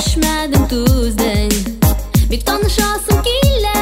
Shmadem tuzden Between the shores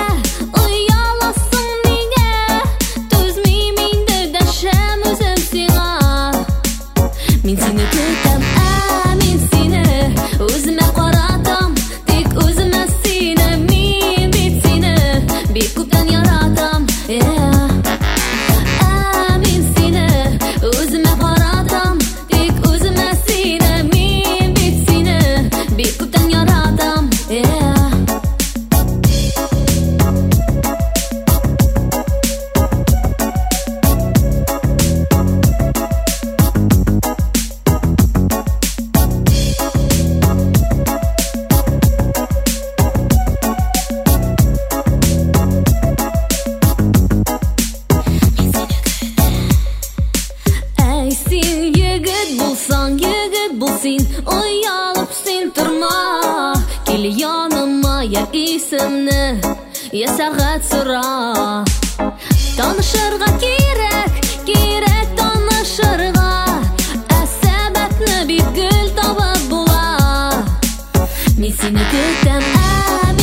Я саға Танышырға керек, Керек танышырға, Асабатны бит күл табы була. Месіне күлтан аби,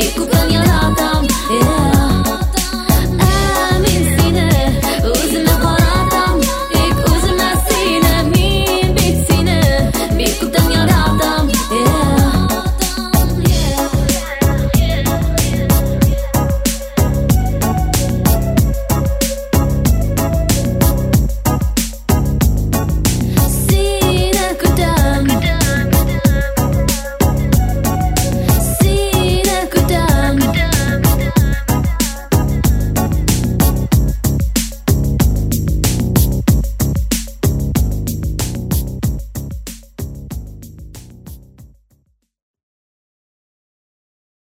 milikku